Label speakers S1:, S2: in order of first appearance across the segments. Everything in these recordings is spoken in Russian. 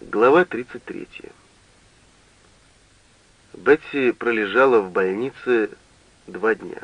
S1: Глава 33. Бетси пролежала в больнице два дня,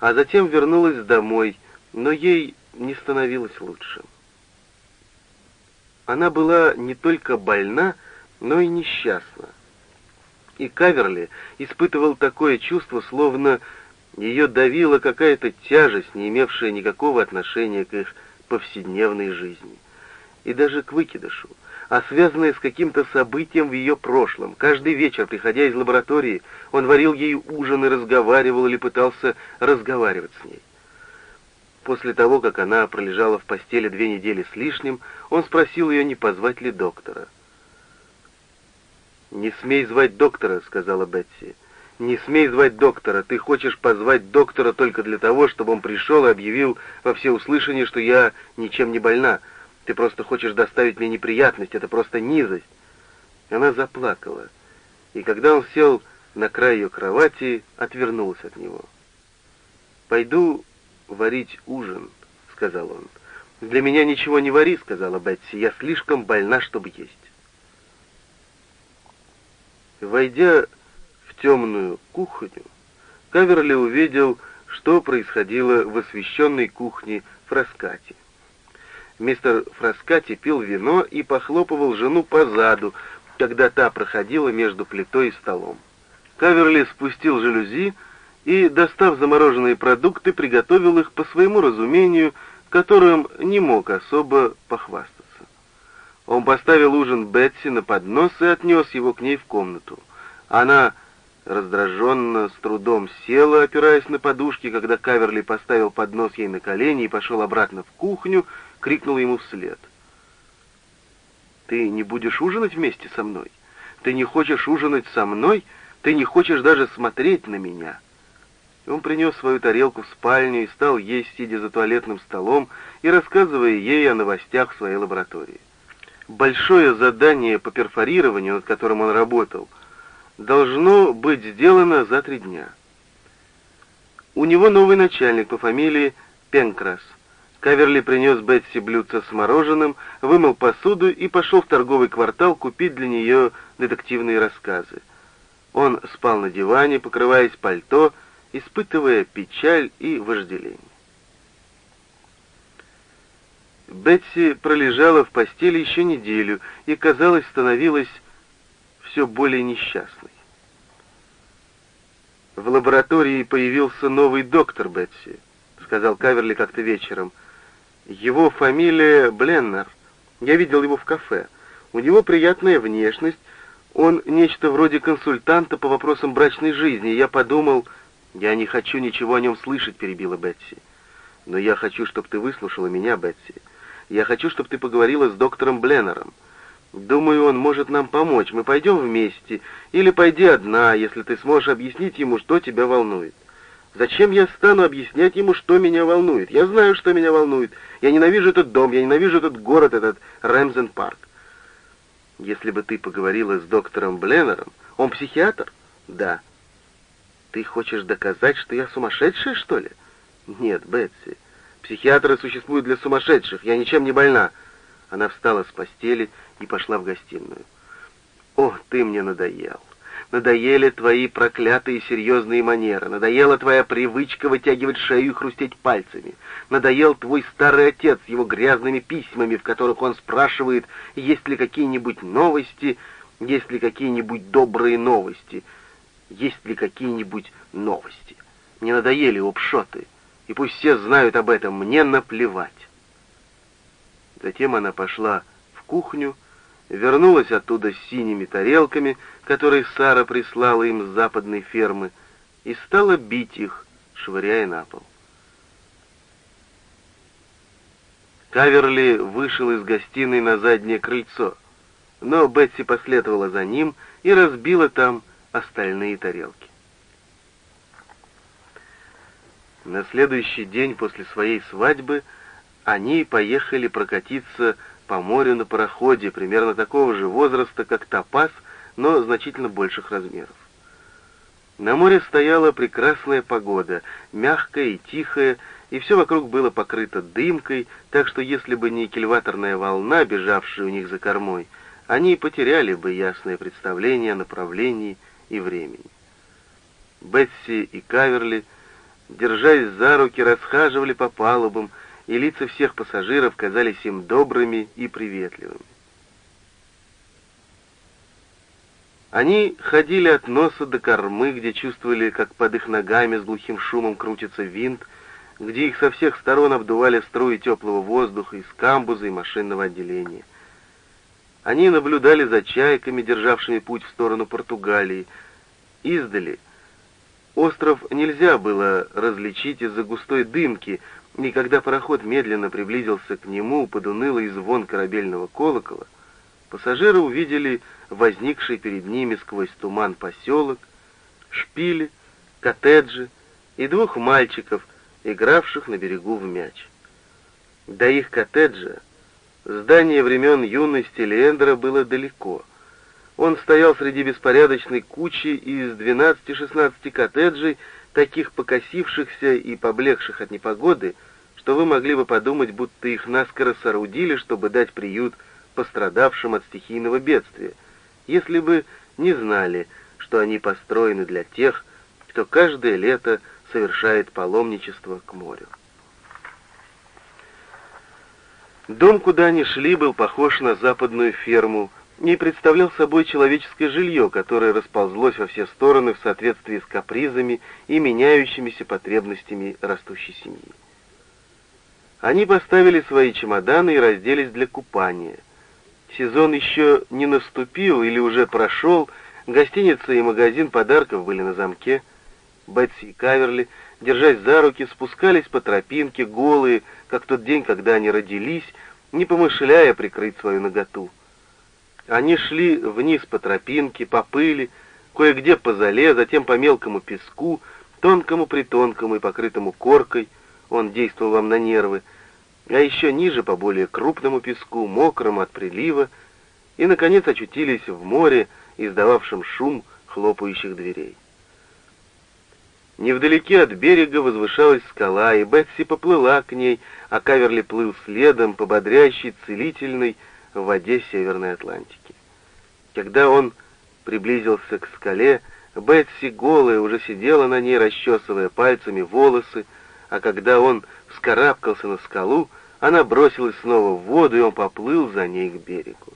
S1: а затем вернулась домой, но ей не становилось лучше. Она была не только больна, но и несчастна. И Каверли испытывал такое чувство, словно ее давила какая-то тяжесть, не имевшая никакого отношения к их повседневной жизни. И даже к выкидышу а связанное с каким-то событием в ее прошлом. Каждый вечер, приходя из лаборатории, он варил ей ужин и разговаривал или пытался разговаривать с ней. После того, как она пролежала в постели две недели с лишним, он спросил ее, не позвать ли доктора. «Не смей звать доктора», — сказала Бетси. «Не смей звать доктора. Ты хочешь позвать доктора только для того, чтобы он пришел и объявил во всеуслышание, что я ничем не больна». Ты просто хочешь доставить мне неприятность, это просто низость. Она заплакала, и когда он сел на край ее кровати, отвернулся от него. «Пойду варить ужин», — сказал он. «Для меня ничего не вари», — сказала Бетси, — «я слишком больна, чтобы есть». Войдя в темную кухню, Каверли увидел, что происходило в освещенной кухне в Раскате. Мистер Фраскати пил вино и похлопывал жену по заду, когда та проходила между плитой и столом. Каверли спустил жалюзи и, достав замороженные продукты, приготовил их по своему разумению, которым не мог особо похвастаться. Он поставил ужин Бетси на поднос и отнес его к ней в комнату. Она раздраженно, с трудом села, опираясь на подушки, когда Каверли поставил поднос ей на колени и пошел обратно в кухню, крикнула ему вслед. «Ты не будешь ужинать вместе со мной? Ты не хочешь ужинать со мной? Ты не хочешь даже смотреть на меня?» Он принес свою тарелку в спальню и стал есть, сидя за туалетным столом и рассказывая ей о новостях в своей лаборатории. Большое задание по перфорированию, над которым он работал, должно быть сделано за три дня. У него новый начальник по фамилии Пенкрас. Каверли принес Бетси блюдце с мороженым, вымыл посуду и пошел в торговый квартал купить для нее детективные рассказы. Он спал на диване, покрываясь пальто, испытывая печаль и вожделение. Бетси пролежала в постели еще неделю и, казалось, становилась все более несчастной. В лаборатории появился новый доктор Бетси, сказал Каверли как-то вечером — его фамилия Бленнер. Я видел его в кафе. У него приятная внешность. Он нечто вроде консультанта по вопросам брачной жизни. Я подумал... «Я не хочу ничего о нем слышать», — перебила Бетси. «Но я хочу, чтобы ты выслушала меня, Бетси. Я хочу, чтобы ты поговорила с доктором Бленнером. Думаю, он может нам помочь. Мы пойдем вместе. Или пойди одна, если ты сможешь объяснить ему, что тебя волнует». Зачем я стану объяснять ему, что меня волнует? Я знаю, что меня волнует. Я ненавижу этот дом, я ненавижу этот город, этот Рэмзен-парк. Если бы ты поговорила с доктором Бленнером, он психиатр? Да. Ты хочешь доказать, что я сумасшедшая, что ли? Нет, Бетси. Психиатры существуют для сумасшедших. Я ничем не больна. Она встала с постели и пошла в гостиную. О, ты мне надоел. Надоели твои проклятые серьезные манеры, надоела твоя привычка вытягивать шею и хрустеть пальцами, надоел твой старый отец с его грязными письмами, в которых он спрашивает, есть ли какие-нибудь новости, есть ли какие-нибудь добрые новости, есть ли какие-нибудь новости. Мне надоели обшоты, и пусть все знают об этом, мне наплевать. Затем она пошла в кухню, вернулась оттуда с синими тарелками, которые Сара прислала им с западной фермы, и стала бить их, швыряя на пол. Каверли вышел из гостиной на заднее крыльцо, но Бетси последовала за ним и разбила там остальные тарелки. На следующий день после своей свадьбы они поехали прокатиться по морю на пароходе, примерно такого же возраста, как Топаз, но значительно больших размеров. На море стояла прекрасная погода, мягкая и тихая, и все вокруг было покрыто дымкой, так что если бы не кильваторная волна, бежавшая у них за кормой, они потеряли бы ясное представление о направлении и времени. Бетси и Каверли, держась за руки, расхаживали по палубам, и лица всех пассажиров казались им добрыми и приветливыми. Они ходили от носа до кормы, где чувствовали, как под их ногами с глухим шумом крутится винт, где их со всех сторон обдували струи теплого воздуха из камбуза и машинного отделения. Они наблюдали за чайками, державшими путь в сторону Португалии. Издали остров нельзя было различить из-за густой дымки, и когда пароход медленно приблизился к нему под унылый звон корабельного колокола, пассажиры увидели возникший перед ними сквозь туман поселок, шпили, коттеджи и двух мальчиков, игравших на берегу в мяч. До их коттеджа здание времен юности Леэндера было далеко. Он стоял среди беспорядочной кучи из 12-16 коттеджей, таких покосившихся и поблекших от непогоды, что вы могли бы подумать, будто их наскоро соорудили, чтобы дать приют пострадавшим от стихийного бедствия, если бы не знали, что они построены для тех, кто каждое лето совершает паломничество к морю. Дом, куда они шли, был похож на западную ферму и представлял собой человеческое жилье, которое расползлось во все стороны в соответствии с капризами и меняющимися потребностями растущей семьи. Они поставили свои чемоданы и разделись для купания. Сезон еще не наступил или уже прошел, гостиница и магазин подарков были на замке. Бетси и Каверли, держась за руки, спускались по тропинке, голые, как тот день, когда они родились, не помышляя прикрыть свою наготу. Они шли вниз по тропинке, по пыли, кое-где по зале, затем по мелкому песку, тонкому-притонкому и покрытому коркой, он действовал вам на нервы, а еще ниже по более крупному песку, мокрому от прилива, и, наконец, очутились в море, издававшем шум хлопающих дверей. Невдалеке от берега возвышалась скала, и Бетси поплыла к ней, а Каверли плыл следом по бодрящей, целительной в воде Северной Атлантики. Когда он приблизился к скале, Бетси голая уже сидела на ней, расчесывая пальцами волосы, а когда он вскарабкался на скалу, она бросилась снова в воду, и он поплыл за ней к берегу.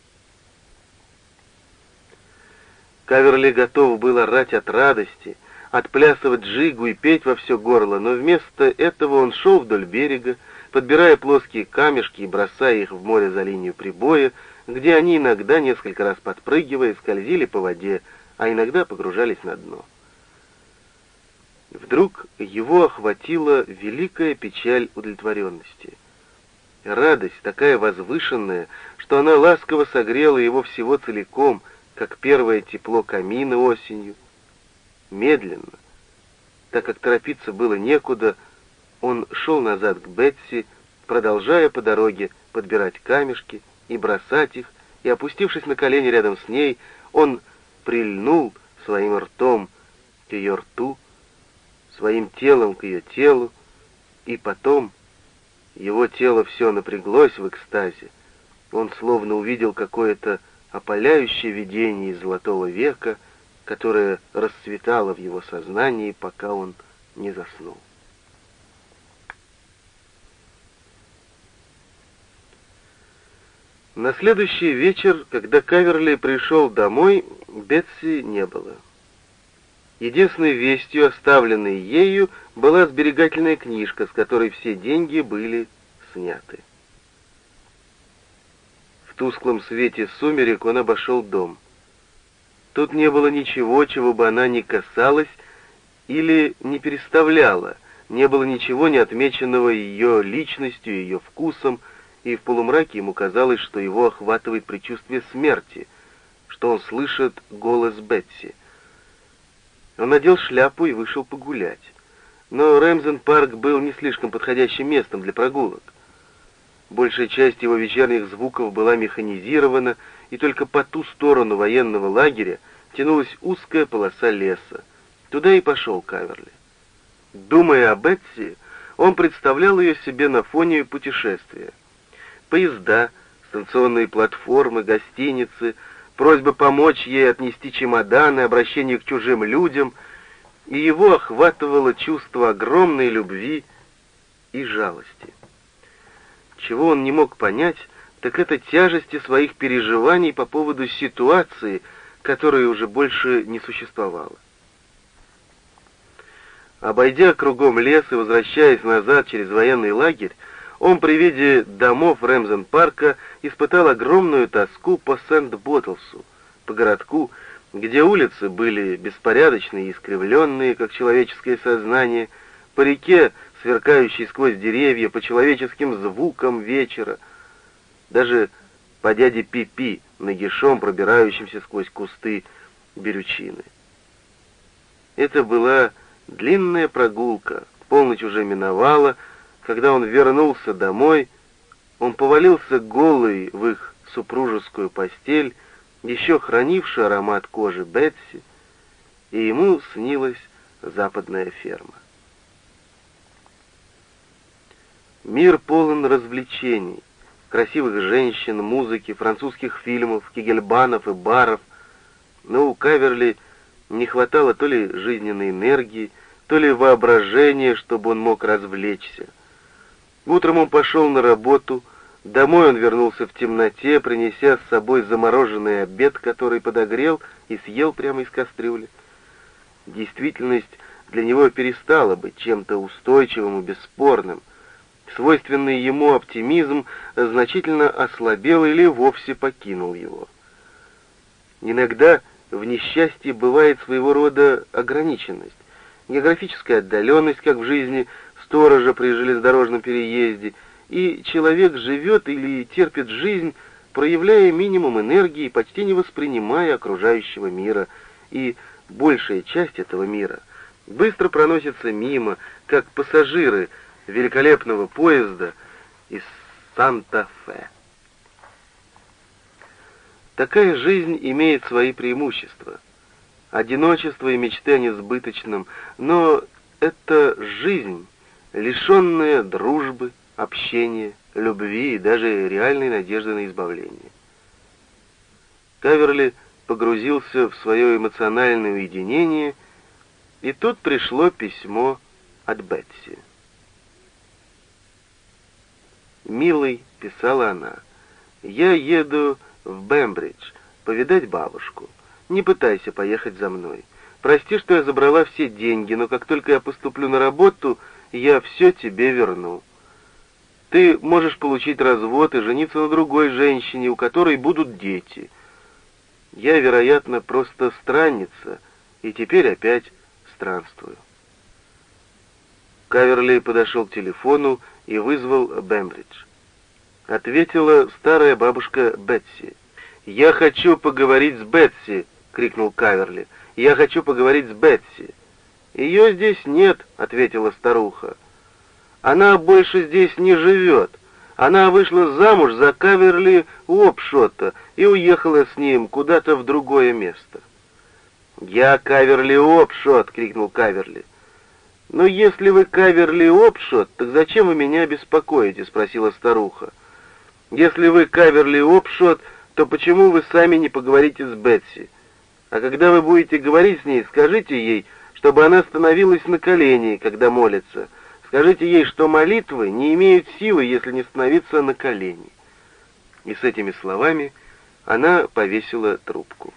S1: Каверли готов был орать от радости, отплясывать джигу и петь во все горло, но вместо этого он шел вдоль берега, подбирая плоские камешки и бросая их в море за линию прибоя, где они иногда, несколько раз подпрыгивая, скользили по воде, а иногда погружались на дно. Вдруг его охватила великая печаль удовлетворенности. Радость такая возвышенная, что она ласково согрела его всего целиком, как первое тепло камина осенью. Медленно, так как торопиться было некуда, он шел назад к Бетси, продолжая по дороге подбирать камешки и бросать их, и, опустившись на колени рядом с ней, он прильнул своим ртом к ее рту, своим телом к ее телу, и потом его тело все напряглось в экстазе. Он словно увидел какое-то опаляющее видение из золотого века, которое расцветало в его сознании, пока он не заснул. На следующий вечер, когда Каверли пришел домой, Бетси не было. Единственной вестью, оставленной ею, была сберегательная книжка, с которой все деньги были сняты. В тусклом свете сумерек он обошел дом. Тут не было ничего, чего бы она не касалась или не переставляла, не было ничего, не отмеченного ее личностью, ее вкусом, и в полумраке ему казалось, что его охватывает предчувствие смерти, что он слышит голос Бетси. Он надел шляпу и вышел погулять. Но Рэмзен-парк был не слишком подходящим местом для прогулок. Большая часть его вечерних звуков была механизирована, и только по ту сторону военного лагеря тянулась узкая полоса леса. Туда и пошел Каверли. Думая о Бетси, он представлял ее себе на фоне путешествия. Поезда, станционные платформы, гостиницы, просьба помочь ей отнести чемоданы, обращение к чужим людям, и его охватывало чувство огромной любви и жалости. Чего он не мог понять, так это тяжести своих переживаний по поводу ситуации, которая уже больше не существовала. Обойдя кругом лес и возвращаясь назад через военный лагерь, он при виде домов Рэмзен-парка испытал огромную тоску по Сент-Боттлсу, по городку, где улицы были беспорядочные и искривленные, как человеческое сознание, по реке, сверкающей сквозь деревья, по человеческим звукам вечера, даже по дяде Пипи, нагишом, пробирающимся сквозь кусты берючины. Это была длинная прогулка, полночь уже миновала, когда он вернулся домой, он повалился голый в их супружескую постель, еще хранивший аромат кожи Бетси, и ему снилась западная ферма. Мир полон развлечений, красивых женщин, музыки, французских фильмов, кигельбанов и баров, но у Каверли не хватало то ли жизненной энергии, то ли воображения, чтобы он мог развлечься. Утром он пошел на работу, домой он вернулся в темноте, принеся с собой замороженный обед, который подогрел и съел прямо из кастрюли. Действительность для него перестала быть чем-то устойчивым и бесспорным. Свойственный ему оптимизм значительно ослабел или вовсе покинул его. Иногда в несчастье бывает своего рода ограниченность, географическая отдаленность, как в жизни сторожа при железнодорожном переезде, и человек живет или терпит жизнь, проявляя минимум энергии, почти не воспринимая окружающего мира, и большая часть этого мира быстро проносится мимо, как пассажиры великолепного поезда из Санта-Фе. Такая жизнь имеет свои преимущества. Одиночество и мечты о несбыточном, но это жизнь, лишенная дружбы, общения, любви и даже реальной надежды на избавление. Каверли погрузился в свое эмоциональное уединение, и тут пришло письмо от Бетси. «Милый», — писала она, — «я еду в Бембридж повидать бабушку. Не пытайся поехать за мной. Прости, что я забрала все деньги, но как только я поступлю на работу, я все тебе верну. Ты можешь получить развод и жениться на другой женщине, у которой будут дети. Я, вероятно, просто странница, и теперь опять странствую. Каверли подошел к телефону и вызвал Бембридж. Ответила старая бабушка Бетси. «Я хочу поговорить с Бетси!» — крикнул Каверли. «Я хочу поговорить с Бетси!» «Ее здесь нет», — ответила старуха. «Она больше здесь не живет. Она вышла замуж за Каверли Уопшота и уехала с ним куда-то в другое место». «Я Каверли Уопшот!» — крикнул Каверли. «Но если вы Каверли Опшот, так зачем вы меня беспокоите?» — спросила старуха. «Если вы Каверли Опшот, то почему вы сами не поговорите с Бетси? А когда вы будете говорить с ней, скажите ей, чтобы она становилась на колени, когда молится. Скажите ей, что молитвы не имеют силы, если не становиться на колени». И с этими словами она повесила трубку.